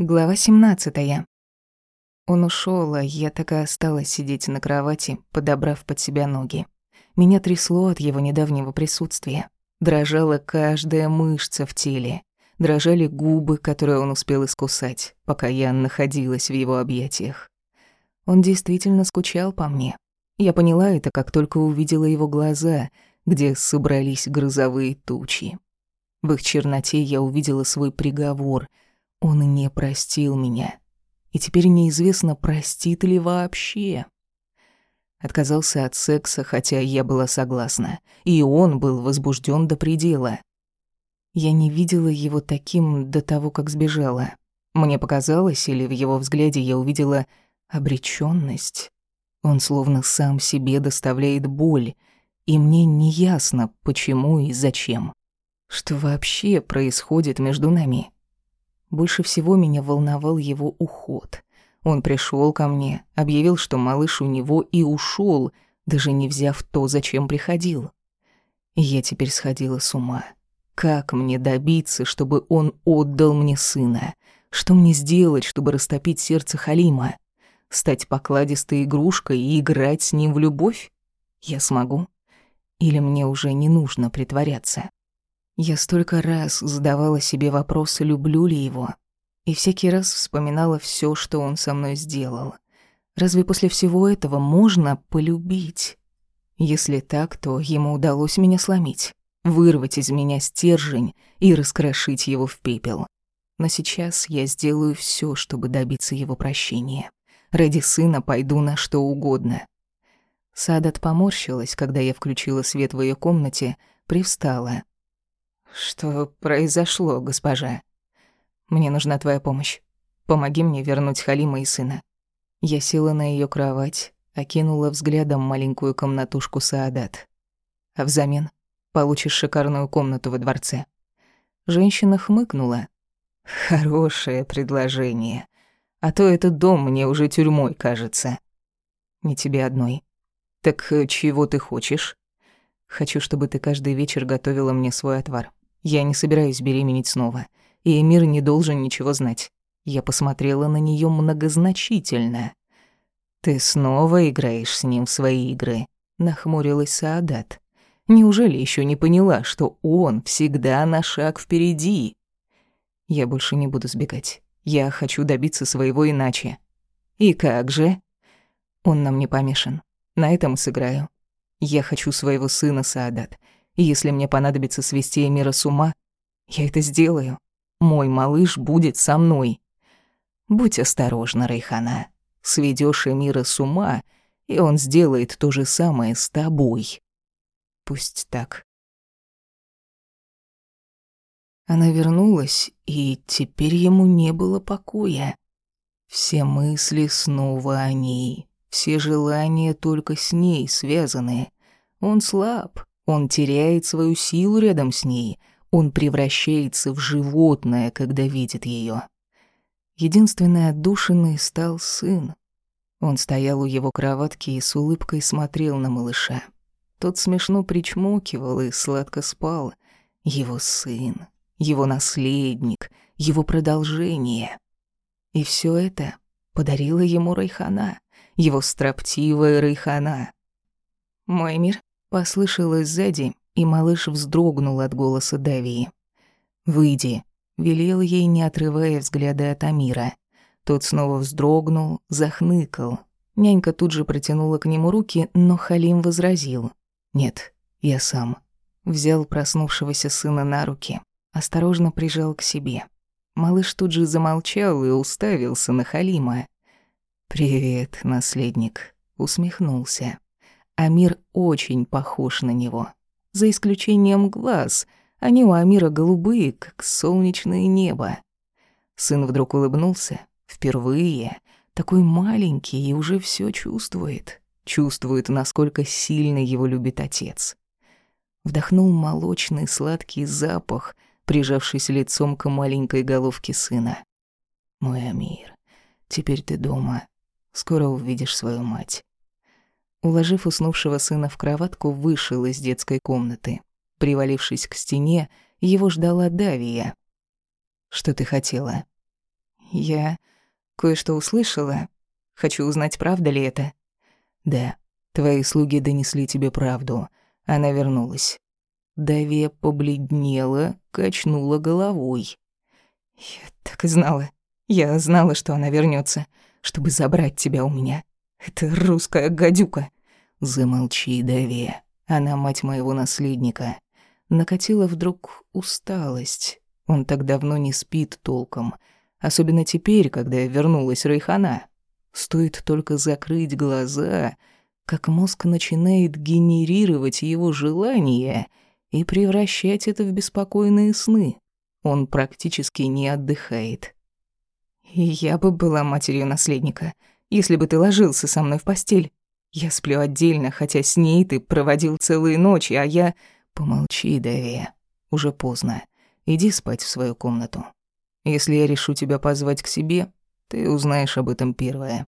Глава 17. Он ушел, а я так и осталась сидеть на кровати, подобрав под себя ноги. Меня трясло от его недавнего присутствия. Дрожала каждая мышца в теле. Дрожали губы, которые он успел искусать, пока я находилась в его объятиях. Он действительно скучал по мне. Я поняла это, как только увидела его глаза, где собрались грозовые тучи. В их черноте я увидела свой приговор — он не простил меня. И теперь неизвестно, простит ли вообще. Отказался от секса, хотя я была согласна. И он был возбужден до предела. Я не видела его таким до того, как сбежала. Мне показалось, или в его взгляде я увидела обречённость. Он словно сам себе доставляет боль, и мне не ясно, почему и зачем. Что вообще происходит между нами? Больше всего меня волновал его уход. Он пришел ко мне, объявил, что малыш у него и ушел, даже не взяв то, зачем приходил. Я теперь сходила с ума. Как мне добиться, чтобы он отдал мне сына? Что мне сделать, чтобы растопить сердце Халима? Стать покладистой игрушкой и играть с ним в любовь? Я смогу? Или мне уже не нужно притворяться? Я столько раз задавала себе вопросы, люблю ли его, и всякий раз вспоминала все, что он со мной сделал. Разве после всего этого можно полюбить? Если так, то ему удалось меня сломить, вырвать из меня стержень и раскрошить его в пепел. Но сейчас я сделаю все, чтобы добиться его прощения. Ради сына пойду на что угодно. Садат поморщилась, когда я включила свет в ее комнате, привстала «Что произошло, госпожа? Мне нужна твоя помощь. Помоги мне вернуть Халима и сына». Я села на ее кровать, окинула взглядом маленькую комнатушку Саадат. А взамен получишь шикарную комнату во дворце. Женщина хмыкнула. «Хорошее предложение. А то этот дом мне уже тюрьмой кажется. Не тебе одной. Так э, чего ты хочешь?» «Хочу, чтобы ты каждый вечер готовила мне свой отвар. Я не собираюсь беременеть снова, и Эмир не должен ничего знать. Я посмотрела на нее многозначительно. «Ты снова играешь с ним в свои игры», — нахмурилась Саадат. «Неужели еще не поняла, что он всегда на шаг впереди?» «Я больше не буду сбегать. Я хочу добиться своего иначе». «И как же?» «Он нам не помешан. На этом сыграю. Я хочу своего сына, Саадат. И если мне понадобится свести Эмира с ума, я это сделаю. Мой малыш будет со мной. Будь осторожна, Рейхана. Сведёшь Эмира с ума, и он сделает то же самое с тобой. Пусть так. Она вернулась, и теперь ему не было покоя. Все мысли снова о ней, все желания только с ней связаны. Он слаб, он теряет свою силу рядом с ней, он превращается в животное, когда видит ее. Единственной отдушиной стал сын. Он стоял у его кроватки и с улыбкой смотрел на малыша. Тот смешно причмокивал и сладко спал. Его сын, его наследник, его продолжение. И все это подарила ему Райхана, его строптивая Райхана. «Мой мир Послышалось сзади, и малыш вздрогнул от голоса Давии. «Выйди», — велел ей, не отрывая взгляда от Амира. Тот снова вздрогнул, захныкал. Нянька тут же протянула к нему руки, но Халим возразил. «Нет, я сам». Взял проснувшегося сына на руки, осторожно прижал к себе. Малыш тут же замолчал и уставился на Халима. «Привет, наследник», — усмехнулся. Амир очень похож на него. За исключением глаз, они у Амира голубые, как солнечное небо. Сын вдруг улыбнулся. Впервые. Такой маленький и уже все чувствует. Чувствует, насколько сильно его любит отец. Вдохнул молочный сладкий запах, прижавшись лицом к маленькой головке сына. «Мой Амир, теперь ты дома. Скоро увидишь свою мать. Уложив уснувшего сына в кроватку, вышел из детской комнаты. Привалившись к стене, его ждала Давия. «Что ты хотела?» Я кое-что услышала. Хочу узнать, правда ли это. Да, твои слуги донесли тебе правду. Она вернулась. Даве побледнела, качнула головой. Я так и знала. Я знала, что она вернется, чтобы забрать тебя у меня. Это русская гадюка. Замолчи, Даве. Она мать моего наследника. Накатила вдруг усталость. Он так давно не спит толком. Особенно теперь, когда вернулась Райхана. Стоит только закрыть глаза, как мозг начинает генерировать его желания и превращать это в беспокойные сны. Он практически не отдыхает. я бы была матерью наследника, если бы ты ложился со мной в постель. Я сплю отдельно, хотя с ней ты проводил целые ночи, а я... Помолчи, Дави. Уже поздно. Иди спать в свою комнату. Если я решу тебя позвать к себе, ты узнаешь об этом первое.